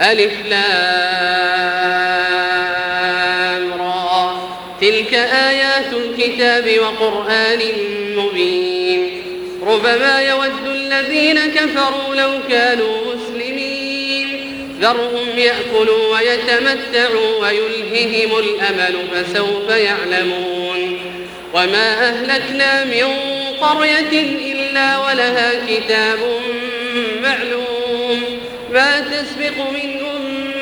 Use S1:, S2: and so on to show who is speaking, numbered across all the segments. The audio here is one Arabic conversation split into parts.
S1: ألف لام را. تلك آيات الكتاب وقرآن مبين. ربما يود الذين كفروا لو كانوا مسلمين. ذرهم يأكلوا ويتمتعوا ويلههم الأمل فسوف يعلمون. وما أهلكنا من قرية إلا ولها كتاب معلوم. ما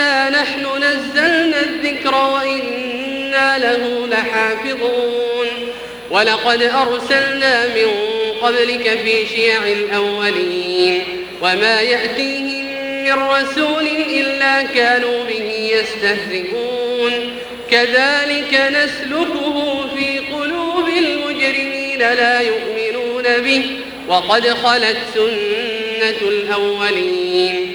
S1: إنا نحن نزلنا الذكر وإنا له لحافظون ولقد أرسلنا من قبلك في شيع الأولين وما يأتيهم من رسول إلا كانوا به يستهزئون كذلك نسلكه في قلوب المجرمين لا يؤمنون به وقد خلت سنة الأولين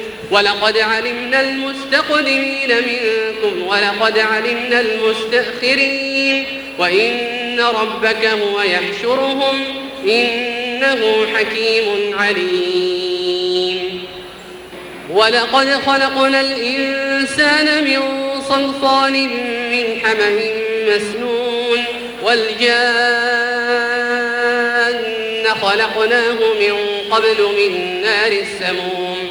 S1: ولقد علمنا المستقدمين منكم ولقد علمنا المستأخرين. وإن ربك هو يحشرهم إنه حكيم عليم. ولقد خلقنا الإنسان من صلصال من حمأ مسنون. والجان خلقناه من قبل من نار السموم.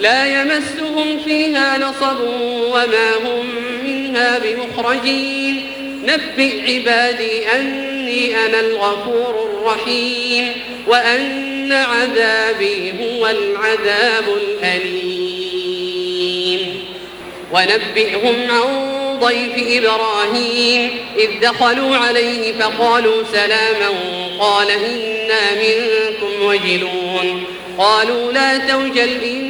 S1: لا يمسهم فيها نصب وما هم منها بمخرجين. نبئ عبادي أني أنا الغفور الرحيم وأن عذابي هو العذاب الأليم. ونبئهم عن ضيف إبراهيم إذ دخلوا عليه فقالوا سلاما قال إنا منكم وجلون. قالوا لا توجل إنا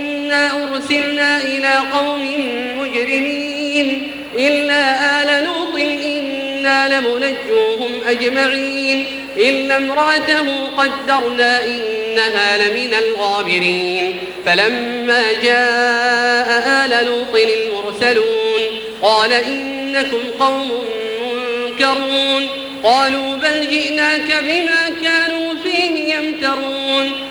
S1: إنا أرسلنا إلى قوم مجرمين إلا آل لوط إنا لمنجوهم أجمعين إلا امرأته قدرنا إنها لمن الغابرين فلما جاء آل لوط المرسلون قال إنكم قوم منكرون قالوا بل جئناك بما كانوا فيه يمترون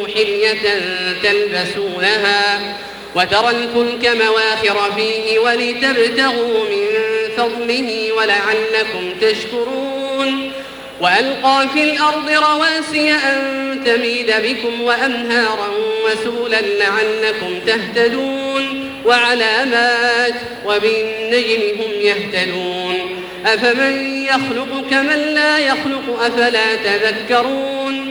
S1: حلية تلبسونها وترى الفلك مواخر فيه ولتبتغوا من فضله ولعلكم تشكرون وألقى في الأرض رواسي أن تميد بكم وأنهارا وسولا لعلكم تهتدون وعلامات وبالنجم هم يهتدون أفمن يخلق كمن لا يخلق أفلا تذكرون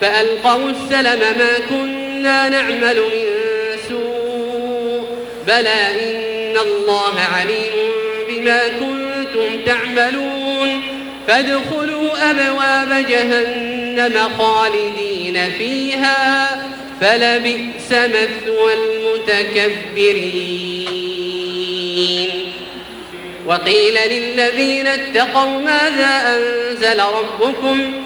S1: فألقوا السلم ما كنا نعمل من سوء بلى إن الله عليم بما كنتم تعملون فادخلوا أبواب جهنم خالدين فيها فلبئس مثوى المتكبرين وقيل للذين اتقوا ماذا أنزل ربكم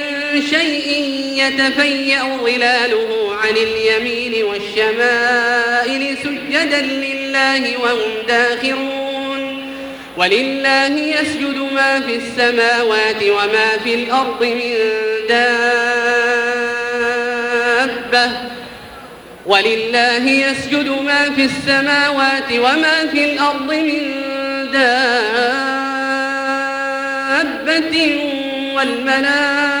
S1: شيء يتفيأ ظلاله عن اليمين والشمائل سجدا لله وهم داخرون. ولله يسجد ما في السماوات وما في الأرض من دابة. ولله يسجد ما في السماوات وما في الأرض من دابة. والملائكة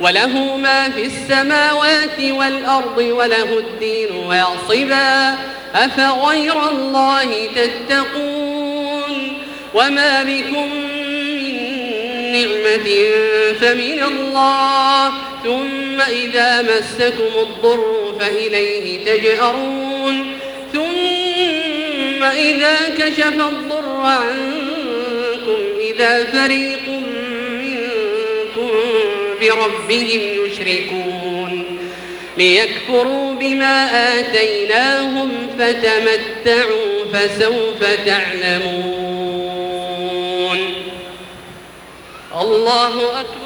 S1: وله ما في السماوات والأرض وله الدين واصبا أفغير الله تتقون؟ وما بكم من نعمة فمن الله ثم إذا مسكم الضر فإليه تجأرون. ثم إذا كشف الضر عنكم إذا فريق بربهم يشركون ليكفروا بما آتيناهم فتمتعوا فسوف تعلمون. الله أكبر.